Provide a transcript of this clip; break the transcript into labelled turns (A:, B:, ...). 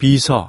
A: 비서.